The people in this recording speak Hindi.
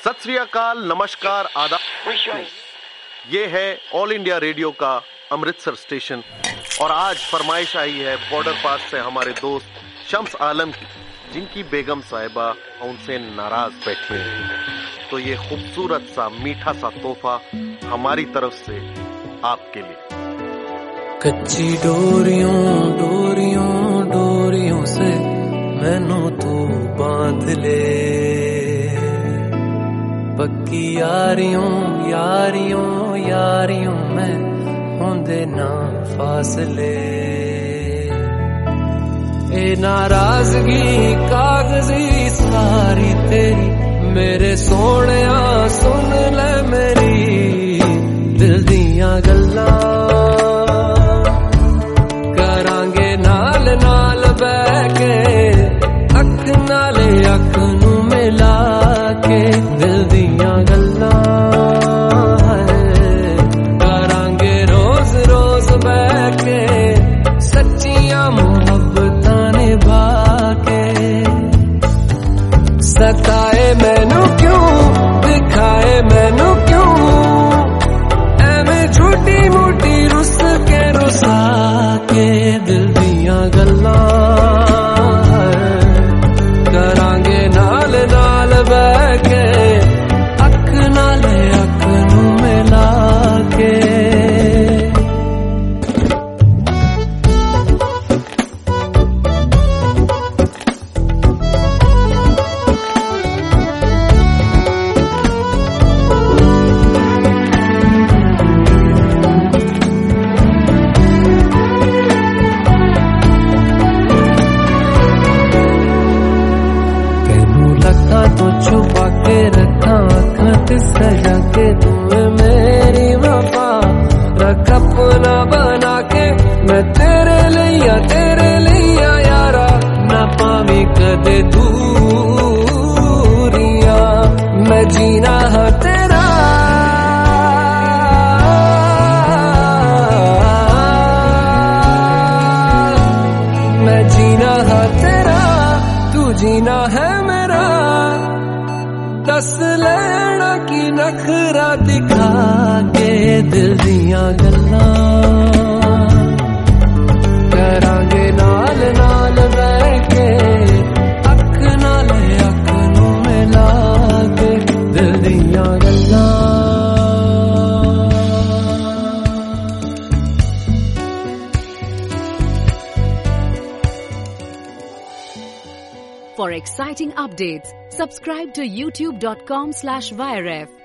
सत श्री अकाल नमस्कार आदाब ये है ऑल इंडिया रेडियो का अमृतसर स्टेशन। और आज फरमाइश आई है बॉर्डर पास से हमारे दोस्त शम्स आलम की जिनकी बेगम साहिबा उनसे नाराज़ बैठे हैं। तो ये खूबसूरत सा मीठा सा तोहफा हमारी तरफ़ से आपके लिए। कच्ची डोरियों डोरियों डोरियों से मैनू तू बाँध ले। ਪੱਕੀ ਯਾਰੀਆਂ ਯਾਰੀਆਂ ਯਾਰੀਆਂ ਮੈਂ ਹੁੰਦੇ ਨਾ ਫਾਸਲੇ। ਇਹ ਨਾਰਾਜ਼ਗੀ ਕਾਗਜ਼ੀ ਸਾਰੀ ਤੇਰੀ, ਮੇਰੇ ਸੋਹਣਿਆ के मेरी बना के मैं तेरे लिया तेरे यारा मैं जीना है तेरा। मैं जीना है तेरा, तू जीना है मेरा। दस लेना कि नखरा दिखा के दिल दिया गल्ला। करांगे नाल नाल अख नाल अख नु मिला के दिल दिया गल्ला। Updates subscribe to youtube.com slash viref